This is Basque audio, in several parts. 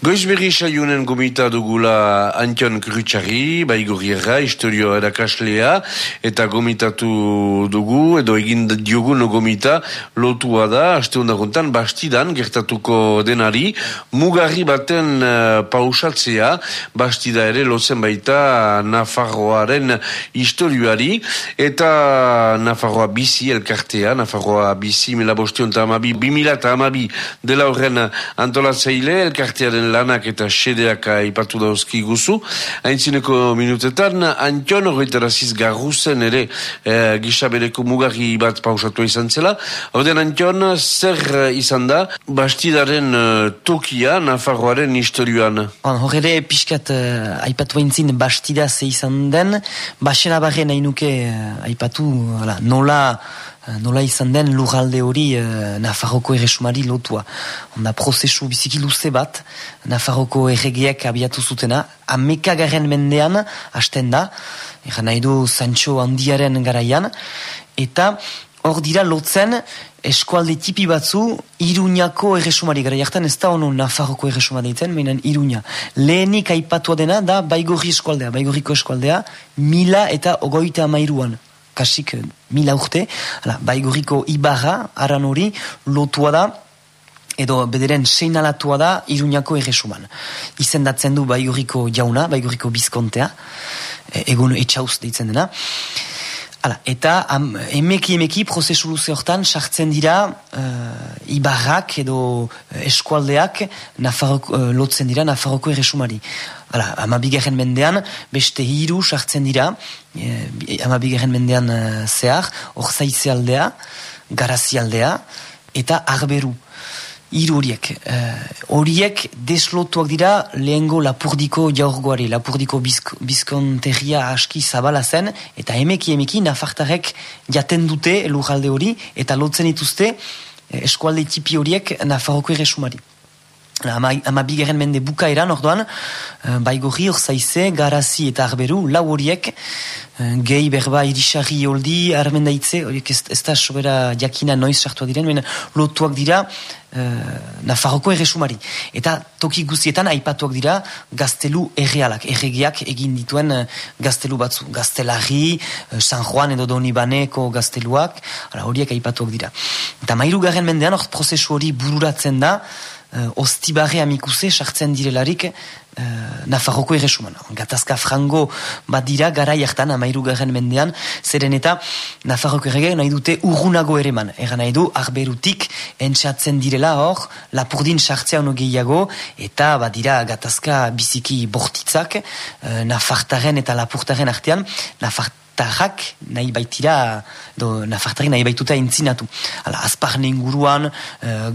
Goizberri saionen gomita dugula Antion Krutxari, baigurriera, historio erakaslea, eta gomitatu dugu, edo egin diogun gomita, lotua da, aste honaguntan, bastidan, gertatuko denari, mugarri baten uh, pausatzea, bastida ere lotzen baita Nafarroaren historioari, eta Nafarroa bizi elkartea, Nafarroa bizi mila bostion eta amabi, bimila eta amabi dela horren antolatzeile, elkartearen lanak eta xedeak aipatu dauzki guzu. Haintzineko minutetan, Antion horretaraziz garruzen ere e, gisa bereko mugarri bat pausatu izan zela. Horten Antion, zer izan da, bastidaren uh, tokia Nafarroaren historioan? Horre pixkat uh, aipatu haintzin bastida ze izan den, basera barre nahi nuke aipatu nola Eh, nola izan den lurralde hori uh, Nafarroko erresumari lotua. Onda prozesu biziki luze bat, Nafarroko erregeak abiatu zutena, amekagaren mendean, hasten da, egan nahi du Sancho handiaren garaian, eta hor dira lotzen eskualde tipi batzu Iruñako erresumari gara jartan ez da ono Nafarroko erresumari ditzen, meinen Iruña. Lehenik aipatua dena da Baigorri eskualdea, Baigorriko eskualdea, mila eta ogoita amairuan kasik eh, mila urte, ala, baiguriko ibarra, aran hori, lotua da, edo bederen seinalatua da Iruñako erresuman. Izendatzen du baiguriko jauna, baiguriko bizkontea, e, egun etxauz deitzen dena. Hala, eta am, emeki emeki prozesu luze hortan sartzen dira uh, ibarrak edo uh, eskualdeak Nafarroko, uh, lotzen dira Nafarroko erresumari. Hala, amabigarren mendean beste hiru sartzen dira uh, amabigarren mendean uh, zehar, orzaize aldea, garazi aldea eta arberu hiru horiek. Uh, horiek deslotuak dira lehengo lapurdiko jaurgoari, lapurdiko bizkonterria aski zabala zen, eta emeki emeki nafartarek jaten dute lujalde hori, eta lotzen dituzte eh, eskualde tipi horiek nafarroko ere. Ama, ama bigeren mende bukaeran, orduan, uh, baigorri, orzaize, garazi eta arberu, lau horiek, uh, gehi berba irisari holdi, armendaitze, horiek ez, ez da sobera jakina noiz sartua diren, mena lotuak dira uh, Nafarroko erresumari. Eta toki guztietan aipatuak dira gaztelu errealak, erregiak egin dituen gaztelu batzu. Gaztelari, San Juan edo Donibaneko gazteluak, horiek aipatuak dira. Eta mairu garen mendean, hor prozesu hori bururatzen da, uh, ostibarre amikuse sartzen direlarik uh, Nafarroko erresuman. Gatazka frango bat dira gara jartan amairu garen mendean, zeren eta Nafarroko errege nahi dute urgunago ere man. Egan nahi du, arberutik entxatzen direla hor, lapurdin sartzea ono gehiago, eta bat dira gatazka biziki bortitzak, uh, Nafartaren eta lapurtaren artean, Nafart Nafartarrak nahi baitira, do, Nafartarrik nahi baituta entzinatu. Hala, azparne inguruan, uh,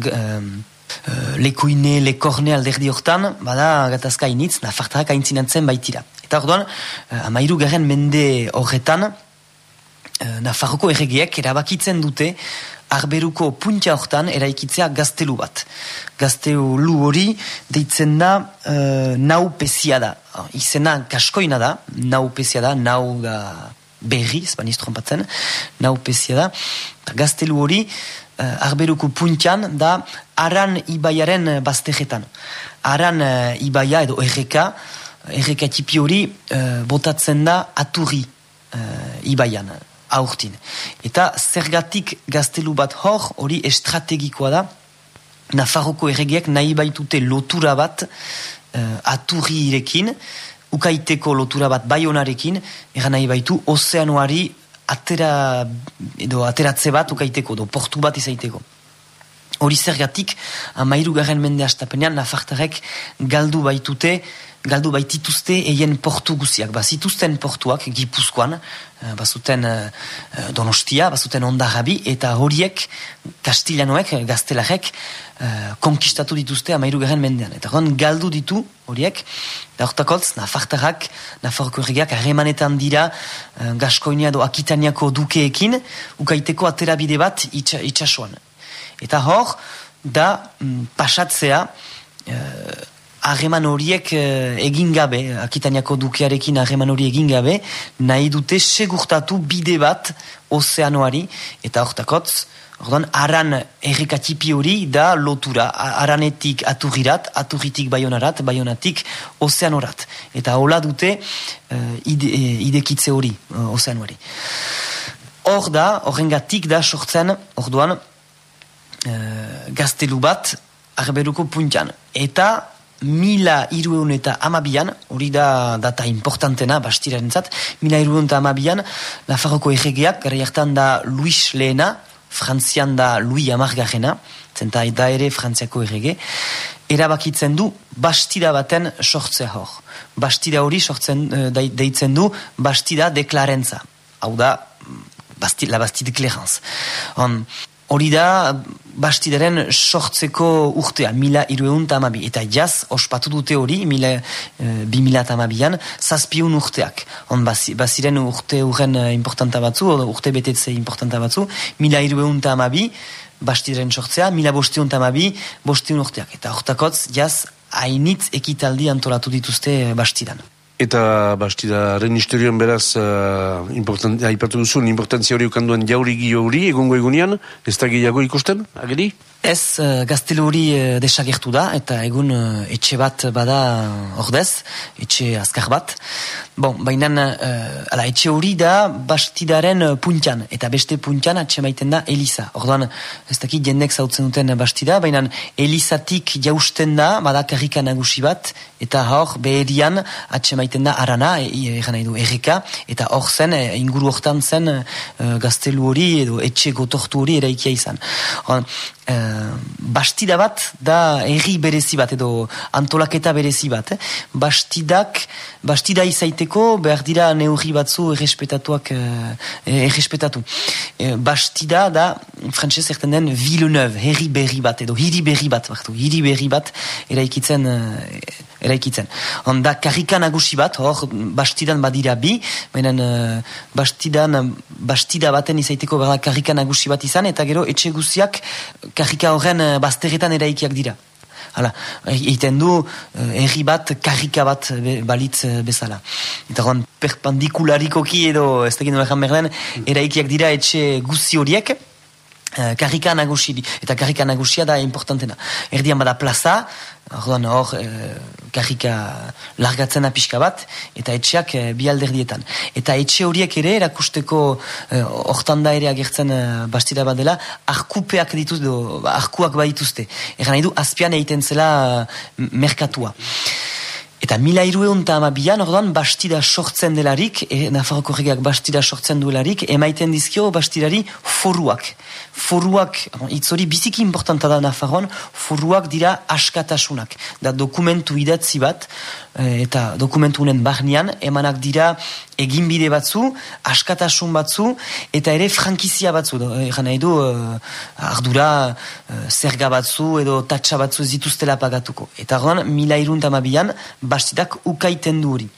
lekuine, lekorne alderdi hortan, bada gatazka initz, nafartarak aintzinatzen baitira. Eta orduan, uh, amairu garen mende horretan, uh, Nafarroko erregiek erabakitzen dute arberuko puntia hortan eraikitzea gaztelu bat. Gaztelu hori deitzen da uh, nau pesia da. Izena kaskoina da, nau pesia da, nau ga berri, espaniz trompatzen, nau pesia da. Gaztelu hori uh, arberuko puntian da aran ibaiaren eh, baztegetan. Aran uh, ibaia edo erreka, erreka tipi hori uh, botatzen da aturri uh, ibaian, aurtin. Eta zergatik gaztelu bat hor hori estrategikoa da, Nafarroko erregeak nahi baitute lotura bat uh, aturri irekin, ukaiteko lotura bat baionarekin, eran nahi baitu ozeanuari atera, edo ateratze bat ukaiteko, do portu bat izaiteko. Hori zergatik, amairu garen mende astapenean, nafartarek galdu baitute, galdu baitituzte eien portu guziak. Bazituzten portuak, gipuzkoan, eh, bazuten uh, donostia, bazuten ondarabi, eta horiek, kastilanoek, gaztelarek, uh, konkistatu dituzte amairu garen mendean. Eta hon galdu ditu horiek, da hortakotz, nafartarrak, nafarko erregeak, arremanetan dira, gaskoinia do akitaniako dukeekin, ukaiteko aterabide bat itxasuan. Eta hor, da mm, pasatzea, harreman horiek uh, egin gabe, akitaniako dukearekin harreman hori egin gabe, nahi dute segurtatu bide bat ozeanoari, eta hortakotz, Ordan, aran errekatipi hori da lotura, aranetik aturirat, aturitik baionarat, baionatik ozeanorat. Eta hola dute uh, ide, idekitze hori, uh, ozeanuari. Hor da, horrengatik da sortzen, orduan, uh, gaztelu bat, arberuko puntian. Eta mila irueun eta amabian, hori da data importantena bastiraren zat, mila irueun eta amabian, Nafarroko erregeak, gara jartan da Luis Lehena, Frantzian da Louis Amargarena, zenta da ere Frantziako errege, erabakitzen du bastida baten sortzea hor. Bastida hori sortzen, uh, deitzen du bastida deklarentza. Hau da, basti, la bastide klerantz. Hori da, bastidaren sortzeko urtea, mila irueun tamabi. Eta jaz, ospatu dute hori, mila, e, bi mila tamabian, zazpiun urteak. On baziren urte urren eh, importanta batzu, urte betetze importanta batzu, mila irueun tamabi, bastidaren sortzea, mila bosteun tamabi, bosteun urteak. Eta hortakotz, jaz, hainitz ekitaldi antolatu dituzte bastidan. Eta bastidaren historioan beraz uh, haipatu duzun importantzia hori ukanduan jauri gio hori egongo egunean, ez da gehiago ikusten, ageri? Ez, uh, gaztelu hori uh, desagertu da, eta egun uh, etxe bat bada ordez, etxe azkar bat. Bon, baina uh, etxe hori da bastidaren puntian, eta beste puntian atxe maiten da Elisa. Orduan, ez dakit jendek zautzen duten bastida, baina Elisatik jausten da, bada karrika nagusi bat, eta hor, beherian atxe maiten da arana, e, e, du, erreka, eta hor zen, e, inguru hortan zen uh, gaztelu hori, edo etxe gotortu hori eraikia izan. Orduan, Uh, bastida bat da erri berezi bat edo antolaketa berezi bat. Eh? Bastidak, bastida izaiteko behar dira neurri batzu errespetatuak uh, errespetatu. Uh, bastida da, frantzez erten den, Villeneuve, herri berri bat edo hiri berri bat, bartu, hiri berri bat eraikitzen uh, eraikitzen. Onda karrika nagusi bat, hor bastidan badira bi, baina uh, bastidan, bastida baten izaiteko behar karrika nagusi bat izan, eta gero etxe guziak karrika horren uh, bazterretan eraikiak dira. Hala, egiten du uh, erri bat, karrika bat be, balitz bezala. Eta hon perpendikularikoki edo, ez da gino berden, eraikiak dira etxe guzi horiek, karrika nagusi, eta karrika nagusia da importantena. Erdian bada plaza, Orduan hor, e, karrika largatzen pixka bat, eta etxeak e, bi alderdietan. Eta etxe horiek ere, erakusteko e, hortan da ere agertzen e, bastida bat dela, arkupeak dituz, do, arkuak baituzte. Egan nahi du, azpian egiten zela merkatua. Eta mila irueun eta amabian, orduan, bastida sortzen delarik, e, Nafarroko regeak bastida sortzen duelarik, emaiten dizkio bastidari foruak foruak, hitz hori biziki importanta da Nafarroan, foruak dira askatasunak. Da dokumentu idatzi bat, eta dokumentu unen barnean, emanak dira eginbide batzu, askatasun batzu, eta ere frankizia batzu. Egan nahi du, uh, ardura, uh, zerga batzu edo tatsa batzu ez dituztela pagatuko. Eta roan, mila iruntamabian, bastidak ukaiten du hori.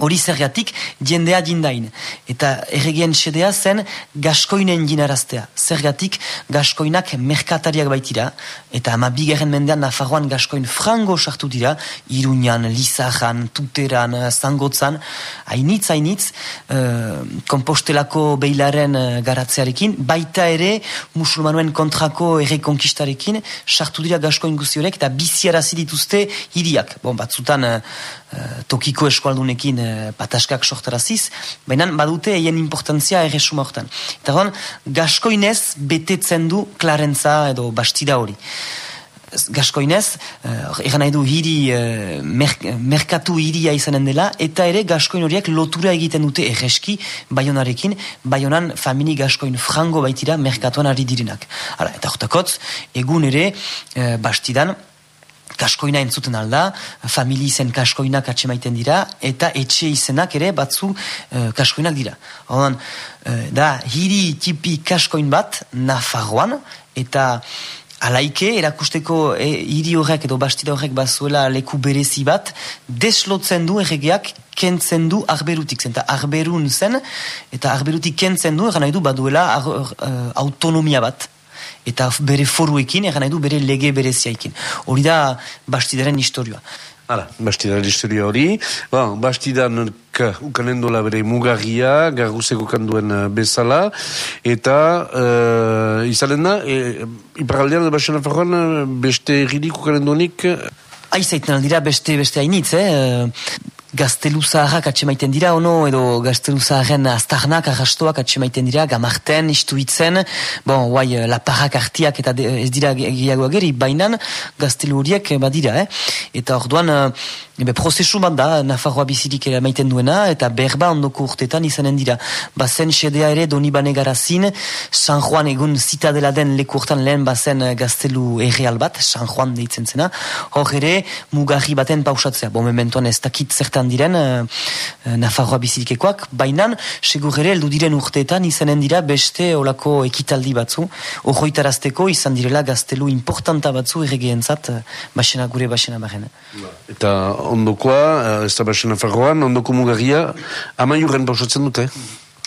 Hori zergatik jendea jindain. Eta erregien sedea zen gaskoinen jinaraztea. Zergatik gaskoinak merkatariak baitira. Eta ama bigarren mendean Nafarroan gaskoin frango sartu dira. Iruñan, Lizajan, Tuteran, Zangotzan. Hainitz, hainitz, uh, kompostelako beilaren uh, garatzearekin. Baita ere musulmanuen kontrako errekonkistarekin. Sartu dira gaskoin guztiorek eta biziarazi dituzte hiriak. Bon, batzutan uh, tokiko eskualdunekin Eh, pataskak sortaraziz, baina badute eien importantzia erresuma hortan. Eta hon, gaskoinez betetzen du klarentza edo bastida hori. Gaskoinez, uh, egan nahi du hiri, uh, merkatu hiria izanen dela, eta ere gaskoin horiek lotura egiten dute erreski baionarekin, baionan famili gaskoin frango baitira merkatuan ari direnak. Hala, eta hortakotz, egun ere uh, bastidan, kaskoina entzuten alda, famili izen kaskoinak atxemaiten dira, eta etxe izenak ere batzu uh, kaskoinak dira. Horren, uh, da, hiri tipi kaskoin bat, Nafarroan, eta alaike, erakusteko e, hiri horrek edo bastida horrek bazuela leku berezi bat, deslotzen du erregeak, kentzen du arberutik zen, eta arberun zen, eta arberutik kentzen du, eran nahi du, baduela ar, uh, autonomia bat, eta bere foruekin, egan nahi du bere lege bereziaikin. Hori da bastidaren historioa. Hala, bastidaren historia hori. Ba, bastidan ukanen dola bere mugarria, garruzeko kanduen eh, bezala, eta uh, izanen da, e, iparaldean da basena beste erridik ukanen duenik... Aizaiten aldira beste beste hainitz, eh? Gaztelu zaharrak atxemaiten dira, ono, edo gaztelu zaharren aztarnak, arrastoak atxemaiten dira, gamarten, istuitzen, bon, guai, eh, laparrak artiak eta ez dira gehiago ageri, bainan gaztelu horiek badira, eh? Eta orduan, uh, ebe, prozesu bat da, Nafarroa bizirik maiten duena, eta berba ondoko urtetan izanen dira. Bazen sedea ere, doni garazin, San Juan egun zitadela den lekurtan lehen bazen gaztelu erreal bat, San Juan deitzen zena, hor ere, mugarri baten pausatzea, bon, mementoan ez dakit zertan izan diren uh, Nafarroa bizikekoak, baina segur ere diren urteetan izanen dira beste olako ekitaldi batzu, horroitarazteko izan direla gaztelu importanta batzu erregeentzat uh, basena gure basena barren. Eta ondokoa, ez da basena farroan, ondoko mugarria, amaiurren pausatzen dute?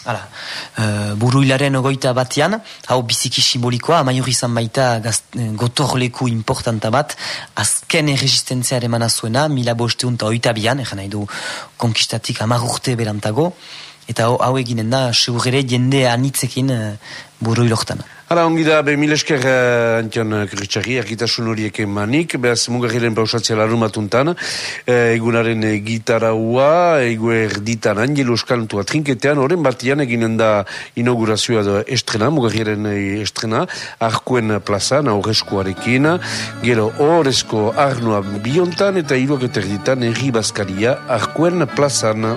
Hala, uh, buru hilaren ogoita batean, hau biziki simbolikoa, amaiur izan baita eh, gotorleku importanta bat, azken erresistentzia emana zuena, mila bosteun eta oita bian, nahi du konkistatik amar urte berantago, eta hau eginen da, segurere jende anitzekin uh, buru hilortan. Hala, ongi da, be, milesker uh, antion uh, kritsari, arkitasun horiek emanik, behaz mugarrilen pausatzea larumatuntan, uh, egunaren uh, gitaraua, egu erditan angelo eskantua trinketean, horren batian eginen da inaugurazioa da estrena, mugarrilen uh, estrena, arkuen plazan, aurreskuarekin, gero horrezko arnoa biontan, eta iruak eterditan erri bazkaria arkuen plazan.